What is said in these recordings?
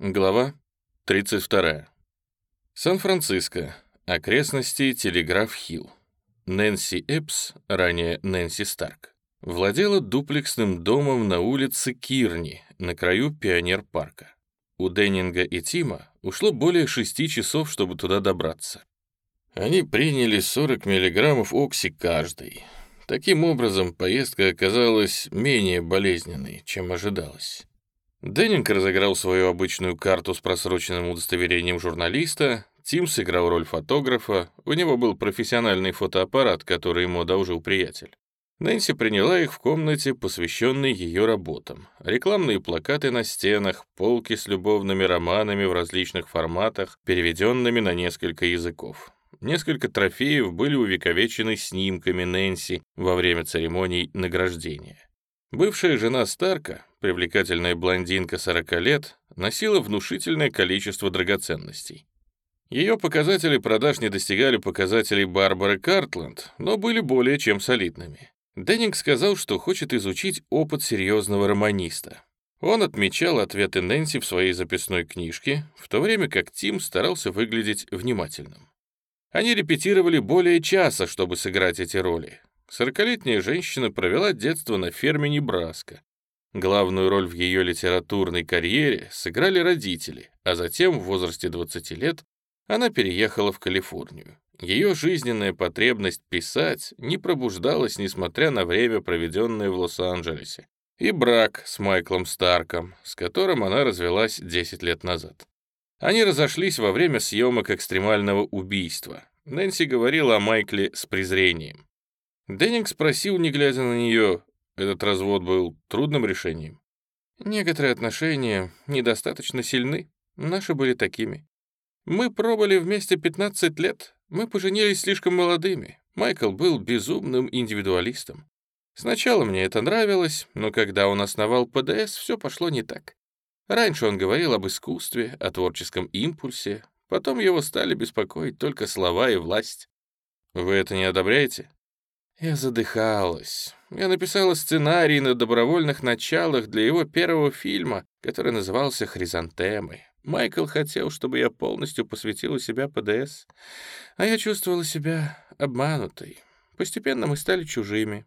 Глава 32. Сан-Франциско. Окрестности Телеграф-Хилл. Нэнси Эпс, ранее Нэнси Старк, владела дуплексным домом на улице Кирни, на краю Пионер-парка. У Деннинга и Тима ушло более шести часов, чтобы туда добраться. Они приняли 40 миллиграммов окси каждый. Таким образом, поездка оказалась менее болезненной, чем ожидалось. Деннинг разыграл свою обычную карту с просроченным удостоверением журналиста, Тим сыграл роль фотографа, у него был профессиональный фотоаппарат, который ему одолжил приятель. Нэнси приняла их в комнате, посвященной ее работам. Рекламные плакаты на стенах, полки с любовными романами в различных форматах, переведенными на несколько языков. Несколько трофеев были увековечены снимками Нэнси во время церемоний награждения. Бывшая жена Старка, привлекательная блондинка 40 лет, носила внушительное количество драгоценностей. Ее показатели продаж не достигали показателей Барбары Картленд, но были более чем солидными. Деннинг сказал, что хочет изучить опыт серьезного романиста. Он отмечал ответы Нэнси в своей записной книжке, в то время как Тим старался выглядеть внимательным. Они репетировали более часа, чтобы сыграть эти роли. Сорокалетняя женщина провела детство на ферме Небраска. Главную роль в ее литературной карьере сыграли родители, а затем в возрасте 20 лет она переехала в Калифорнию. Ее жизненная потребность писать не пробуждалась, несмотря на время, проведенное в Лос-Анджелесе, и брак с Майклом Старком, с которым она развелась 10 лет назад. Они разошлись во время съемок экстремального убийства. Нэнси говорила о Майкле с презрением. Деннинг спросил, не глядя на нее, этот развод был трудным решением. Некоторые отношения недостаточно сильны, наши были такими. Мы пробыли вместе 15 лет, мы поженились слишком молодыми. Майкл был безумным индивидуалистом. Сначала мне это нравилось, но когда он основал ПДС, все пошло не так. Раньше он говорил об искусстве, о творческом импульсе, потом его стали беспокоить только слова и власть. Вы это не одобряете? Я задыхалась. Я написала сценарий на добровольных началах для его первого фильма, который назывался «Хризантемы». Майкл хотел, чтобы я полностью посвятила себя ПДС, а я чувствовала себя обманутой. Постепенно мы стали чужими.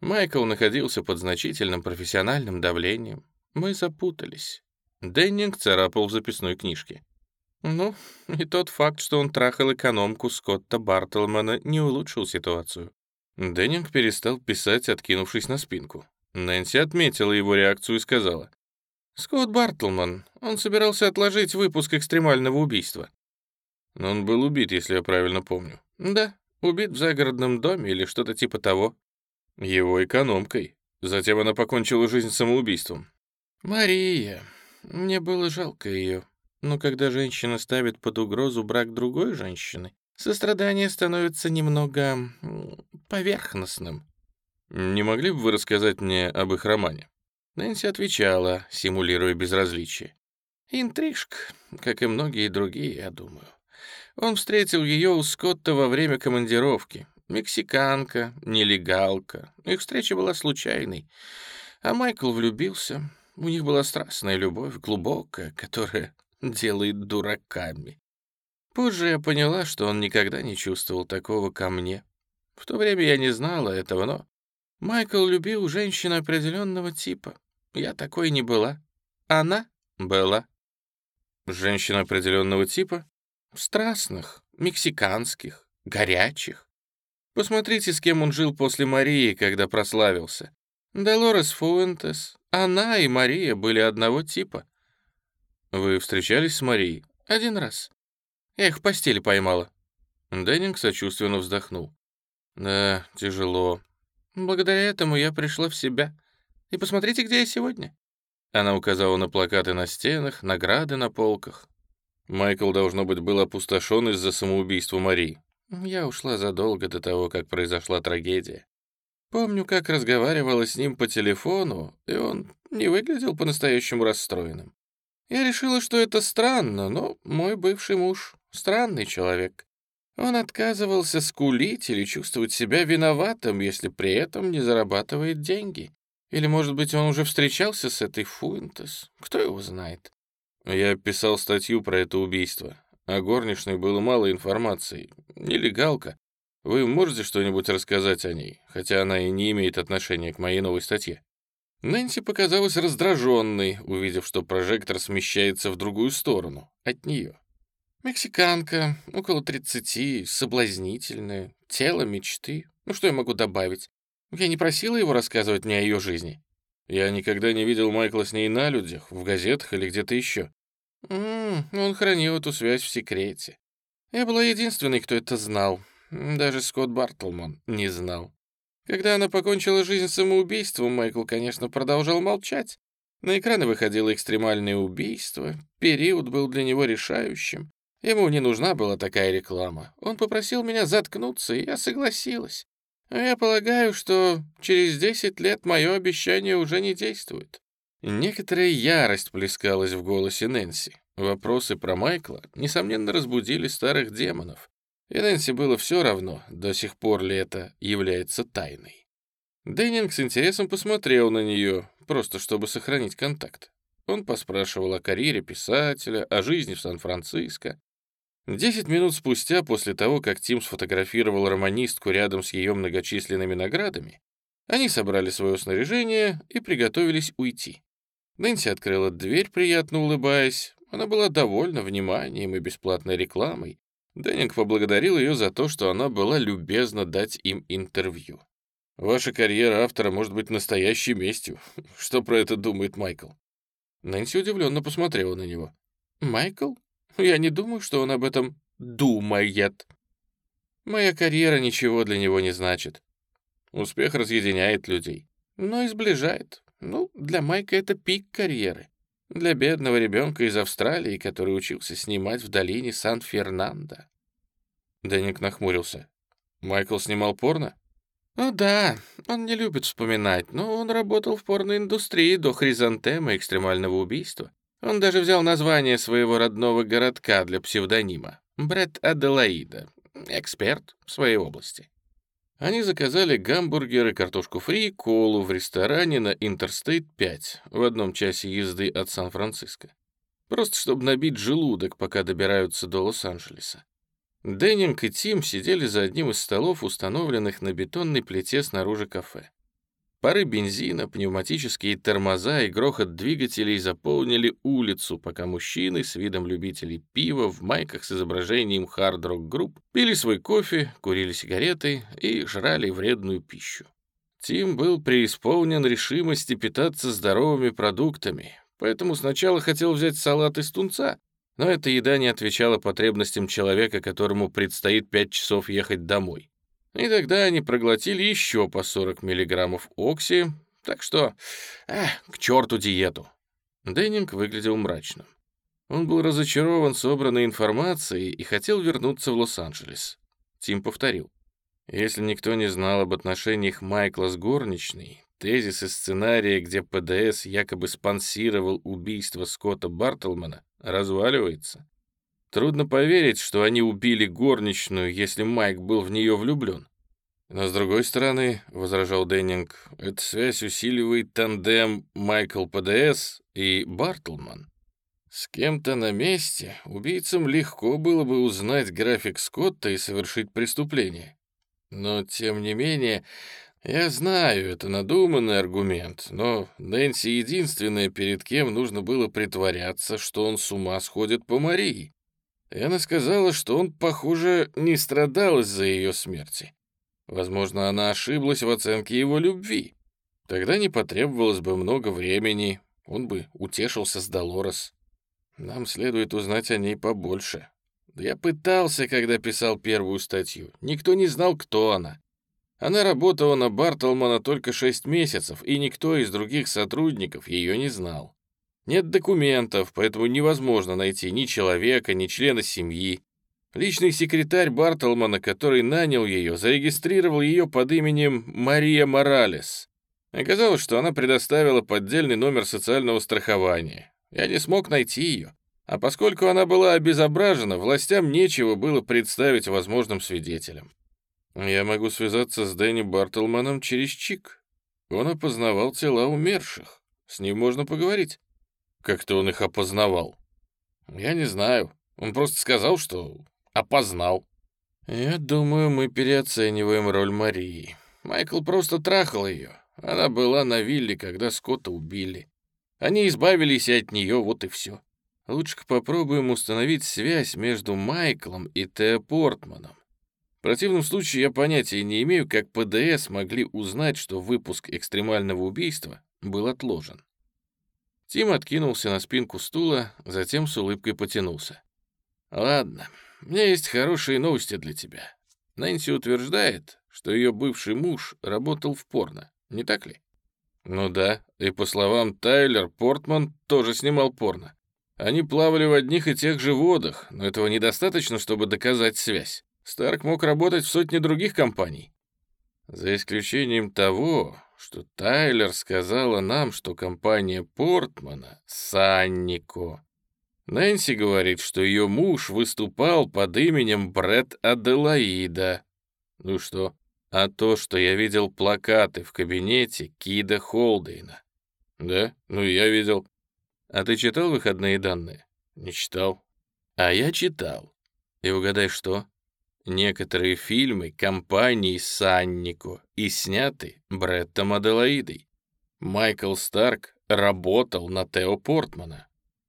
Майкл находился под значительным профессиональным давлением. Мы запутались. Деннинг царапал в записной книжке. Ну, и тот факт, что он трахал экономку Скотта Бартлмана, не улучшил ситуацию. Деннинг перестал писать, откинувшись на спинку. Нэнси отметила его реакцию и сказала. «Скотт Бартлман, он собирался отложить выпуск экстремального убийства». Но он был убит, если я правильно помню. «Да, убит в загородном доме или что-то типа того». Его экономкой. Затем она покончила жизнь самоубийством. «Мария. Мне было жалко ее. Но когда женщина ставит под угрозу брак другой женщины, сострадание становится немного поверхностным. «Не могли бы вы рассказать мне об их романе?» Нэнси отвечала, симулируя безразличие. «Интрижка, как и многие другие, я думаю. Он встретил ее у Скотта во время командировки. Мексиканка, нелегалка. Их встреча была случайной. А Майкл влюбился. У них была страстная любовь, глубокая, которая делает дураками. Позже я поняла, что он никогда не чувствовал такого ко мне. В то время я не знала этого, но Майкл любил женщин определенного типа. Я такой не была. Она была. Женщина определенного типа? Страстных, мексиканских, горячих. Посмотрите, с кем он жил после Марии, когда прославился. Долорес Фуэнтес. Она и Мария были одного типа. Вы встречались с Марией? Один раз. Я их в постели поймала». Деннинг сочувственно вздохнул. «Да, тяжело. Благодаря этому я пришла в себя. И посмотрите, где я сегодня». Она указала на плакаты на стенах, награды на полках. Майкл, должно быть, был опустошен из-за самоубийства Марии. Я ушла задолго до того, как произошла трагедия. Помню, как разговаривала с ним по телефону, и он не выглядел по-настоящему расстроенным. Я решила, что это странно, но мой бывший муж Странный человек. Он отказывался скулить или чувствовать себя виноватым, если при этом не зарабатывает деньги. Или, может быть, он уже встречался с этой Фуэнтес? Кто его знает? Я писал статью про это убийство. О горничной было мало информации. Нелегалка. Вы можете что-нибудь рассказать о ней, хотя она и не имеет отношения к моей новой статье?» Нэнси показалась раздраженной, увидев, что прожектор смещается в другую сторону, от нее. «Мексиканка, около тридцати, соблазнительная, тело мечты. Ну что я могу добавить? Я не просила его рассказывать мне о ее жизни». «Я никогда не видел Майкла с ней на людях, в газетах или где-то еще». «М он хранил эту связь в секрете. Я была единственной, кто это знал. Даже Скотт Бартлман не знал. Когда она покончила жизнь самоубийством, Майкл, конечно, продолжал молчать. На экраны выходило экстремальное убийство, период был для него решающим. Ему не нужна была такая реклама. Он попросил меня заткнуться, и я согласилась. Я полагаю, что через 10 лет мое обещание уже не действует. Некоторая ярость плескалась в голосе Нэнси. Вопросы про Майкла, несомненно, разбудили старых демонов. И Нэнси было все равно, до сих пор ли это является тайной. Деннинг с интересом посмотрел на нее, просто чтобы сохранить контакт. Он поспрашивал о карьере писателя, о жизни в Сан-Франциско. Десять минут спустя, после того, как Тим сфотографировал романистку рядом с ее многочисленными наградами, они собрали свое снаряжение и приготовились уйти. Нэнси открыла дверь, приятно улыбаясь. Она была довольна вниманием и бесплатной рекламой, Деннинг поблагодарил ее за то, что она была любезна дать им интервью. «Ваша карьера автора может быть настоящей местью. Что про это думает Майкл?» Нэнси удивленно посмотрела на него. «Майкл? Я не думаю, что он об этом думает. Моя карьера ничего для него не значит. Успех разъединяет людей, но и сближает. Ну, для Майка это пик карьеры. Для бедного ребенка из Австралии, который учился снимать в долине Сан-Фернандо. Дэнник нахмурился. Майкл снимал порно? «Ну да, он не любит вспоминать, но он работал в порноиндустрии до хризантемы экстремального убийства. Он даже взял название своего родного городка для псевдонима. Брэд Аделаида, эксперт в своей области. Они заказали гамбургеры, картошку фри и колу в ресторане на Интерстейт 5 в одном часе езды от Сан-Франциско. Просто чтобы набить желудок, пока добираются до Лос-Анджелеса. Деннинг и Тим сидели за одним из столов, установленных на бетонной плите снаружи кафе. Пары бензина, пневматические тормоза и грохот двигателей заполнили улицу, пока мужчины с видом любителей пива в майках с изображением хард-рок-групп пили свой кофе, курили сигареты и жрали вредную пищу. Тим был преисполнен решимости питаться здоровыми продуктами, поэтому сначала хотел взять салат из тунца, но эта еда не отвечала потребностям человека, которому предстоит пять часов ехать домой. И тогда они проглотили еще по 40 миллиграммов окси, так что, эх, к черту диету. Деннинг выглядел мрачным. Он был разочарован собранной информацией и хотел вернуться в Лос-Анджелес. Тим повторил. Если никто не знал об отношениях Майкла с горничной, тезис из сценария, где ПДС якобы спонсировал убийство Скотта Бартлмана, разваливается. Трудно поверить, что они убили горничную, если Майк был в нее влюблен. Но, с другой стороны, — возражал Деннинг, — эта связь усиливает тандем Майкл ПДС и Бартлман. С кем-то на месте убийцам легко было бы узнать график Скотта и совершить преступление. Но, тем не менее, я знаю, это надуманный аргумент, но Нэнси единственная, перед кем нужно было притворяться, что он с ума сходит по Марии. И она сказала, что он, похоже, не страдал из-за ее смерти. Возможно, она ошиблась в оценке его любви. Тогда не потребовалось бы много времени, он бы утешился с Долорес. Нам следует узнать о ней побольше. Я пытался, когда писал первую статью. Никто не знал, кто она. Она работала на Бартлмана только шесть месяцев, и никто из других сотрудников ее не знал. Нет документов, поэтому невозможно найти ни человека, ни члена семьи. Личный секретарь Бартлмана, который нанял ее, зарегистрировал ее под именем Мария Моралес. Оказалось, что она предоставила поддельный номер социального страхования. Я не смог найти ее. А поскольку она была обезображена, властям нечего было представить возможным свидетелем. Я могу связаться с Дэнни Бартлманом через ЧИК. Он опознавал тела умерших. С ним можно поговорить. Как-то он их опознавал. Я не знаю. Он просто сказал, что опознал. Я думаю, мы переоцениваем роль Марии. Майкл просто трахал ее. Она была на вилле, когда Скотта убили. Они избавились от нее, вот и все. Лучше-ка попробуем установить связь между Майклом и Тео Портманом. В противном случае я понятия не имею, как ПДС могли узнать, что выпуск экстремального убийства был отложен. Тим откинулся на спинку стула, затем с улыбкой потянулся. «Ладно, у меня есть хорошие новости для тебя. Нэнси утверждает, что ее бывший муж работал в порно, не так ли?» «Ну да, и по словам Тайлер, Портман тоже снимал порно. Они плавали в одних и тех же водах, но этого недостаточно, чтобы доказать связь. Старк мог работать в сотне других компаний. За исключением того, что Тайлер сказала нам, что компания Портмана — Саннико. Нэнси говорит, что ее муж выступал под именем Брэд Аделаида. Ну что? А то, что я видел плакаты в кабинете Кида Холдейна. Да? Ну, я видел. А ты читал выходные данные? Не читал. А я читал. И угадай что? Некоторые фильмы компании Саннико и сняты Бреттом Аделаидой. Майкл Старк работал на Тео Портмана.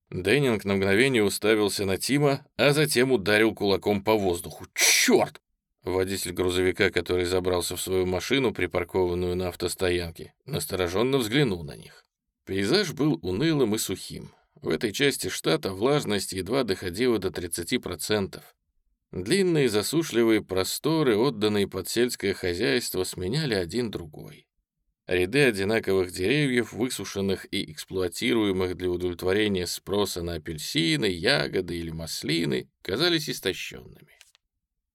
Деннинг на мгновение уставился на Тима, а затем ударил кулаком по воздуху. «Черт!» Водитель грузовика, который забрался в свою машину, припаркованную на автостоянке, настороженно взглянул на них. Пейзаж был унылым и сухим. В этой части штата влажность едва доходила до 30%. Длинные засушливые просторы, отданные под сельское хозяйство, сменяли один другой. Ряды одинаковых деревьев, высушенных и эксплуатируемых для удовлетворения спроса на апельсины, ягоды или маслины, казались истощенными.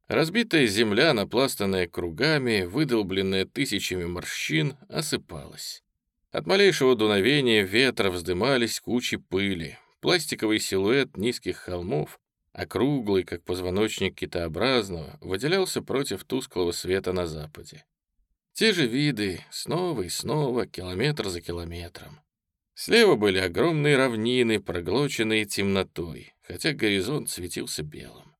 Разбитая земля, напластанная кругами, выдолбленная тысячами морщин, осыпалась. От малейшего дуновения ветра вздымались кучи пыли. Пластиковый силуэт низких холмов округлый, как позвоночник китообразного, выделялся против тусклого света на западе. Те же виды, снова и снова, километр за километром. Слева были огромные равнины, проглоченные темнотой, хотя горизонт светился белым.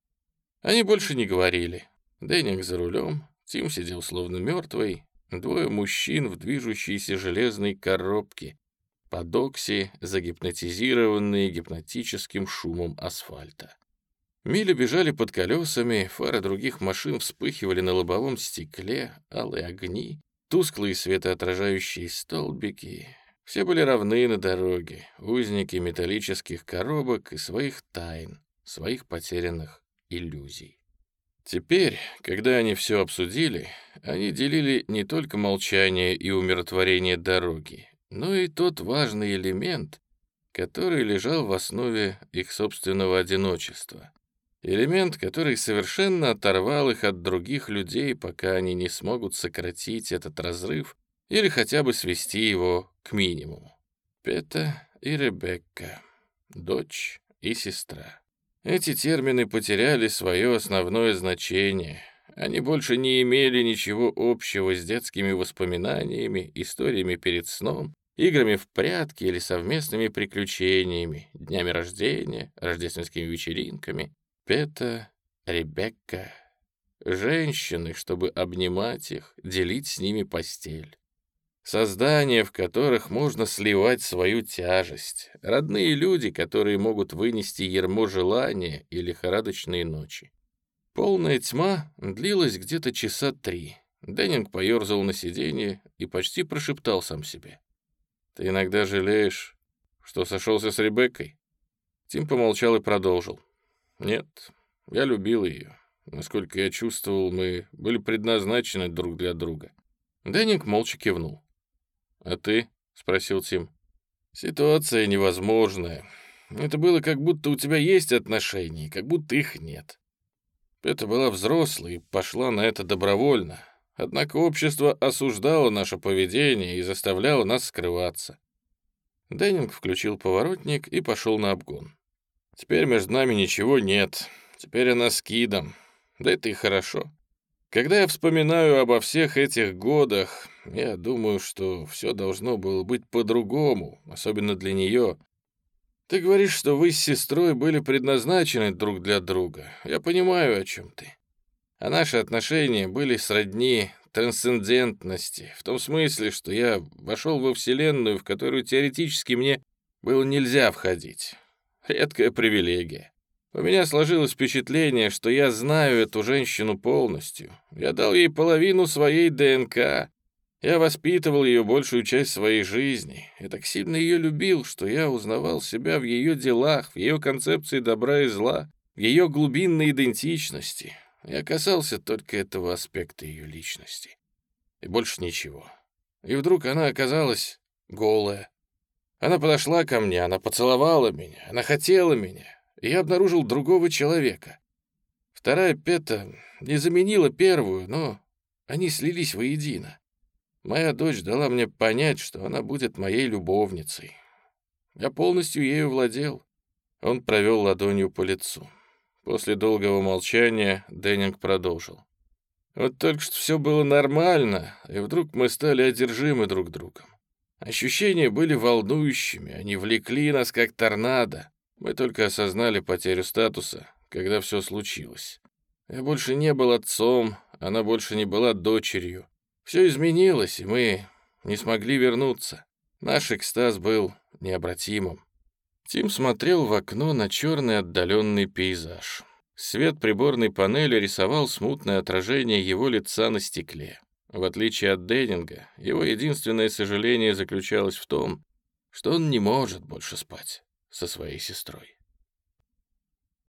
Они больше не говорили. Деннинг за рулем, Тим сидел словно мертвый, двое мужчин в движущейся железной коробке, под окси, загипнотизированные гипнотическим шумом асфальта. Мили бежали под колесами, фары других машин вспыхивали на лобовом стекле, алые огни, тусклые светоотражающие столбики. Все были равны на дороге, узники металлических коробок и своих тайн, своих потерянных иллюзий. Теперь, когда они все обсудили, они делили не только молчание и умиротворение дороги, но и тот важный элемент, который лежал в основе их собственного одиночества. Элемент, который совершенно оторвал их от других людей, пока они не смогут сократить этот разрыв или хотя бы свести его к минимуму. Пета и Ребекка, дочь и сестра. Эти термины потеряли свое основное значение. Они больше не имели ничего общего с детскими воспоминаниями, историями перед сном, играми в прятки или совместными приключениями, днями рождения, рождественскими вечеринками. Пета, Ребекка, женщины, чтобы обнимать их, делить с ними постель. Создания, в которых можно сливать свою тяжесть. Родные люди, которые могут вынести ермо желания и лихорадочные ночи. Полная тьма длилась где-то часа три. Деннинг поерзал на сиденье и почти прошептал сам себе. «Ты иногда жалеешь, что сошелся с Ребеккой?» Тим помолчал и продолжил. Нет, я любил ее. Насколько я чувствовал, мы были предназначены друг для друга. Дэнник молча кивнул. «А ты?» — спросил Тим. «Ситуация невозможная. Это было как будто у тебя есть отношения, как будто их нет. Это была взрослой и пошла на это добровольно. Однако общество осуждало наше поведение и заставляло нас скрываться». Дэннинг включил поворотник и пошел на обгон. Теперь между нами ничего нет. Теперь она с Кидом. Да это и хорошо. Когда я вспоминаю обо всех этих годах, я думаю, что все должно было быть по-другому, особенно для нее. Ты говоришь, что вы с сестрой были предназначены друг для друга. Я понимаю, о чем ты. А наши отношения были сродни трансцендентности, в том смысле, что я вошел во Вселенную, в которую теоретически мне было нельзя входить. Редкая привилегия. У меня сложилось впечатление, что я знаю эту женщину полностью. Я дал ей половину своей ДНК. Я воспитывал ее большую часть своей жизни. Я так сильно ее любил, что я узнавал себя в ее делах, в ее концепции добра и зла, в ее глубинной идентичности. Я касался только этого аспекта ее личности. И больше ничего. И вдруг она оказалась голая. Она подошла ко мне, она поцеловала меня, она хотела меня. И я обнаружил другого человека. Вторая пета не заменила первую, но они слились воедино. Моя дочь дала мне понять, что она будет моей любовницей. Я полностью ею владел. Он провел ладонью по лицу. После долгого молчания Деннинг продолжил. Вот только что все было нормально, и вдруг мы стали одержимы друг другом. Ощущения были волнующими, они влекли нас как торнадо. Мы только осознали потерю статуса, когда все случилось. Я больше не был отцом, она больше не была дочерью. Все изменилось, и мы не смогли вернуться. Наш экстаз был необратимым. Тим смотрел в окно на черный отдаленный пейзаж. Свет приборной панели рисовал смутное отражение его лица на стекле. В отличие от Деннинга, его единственное сожаление заключалось в том, что он не может больше спать со своей сестрой.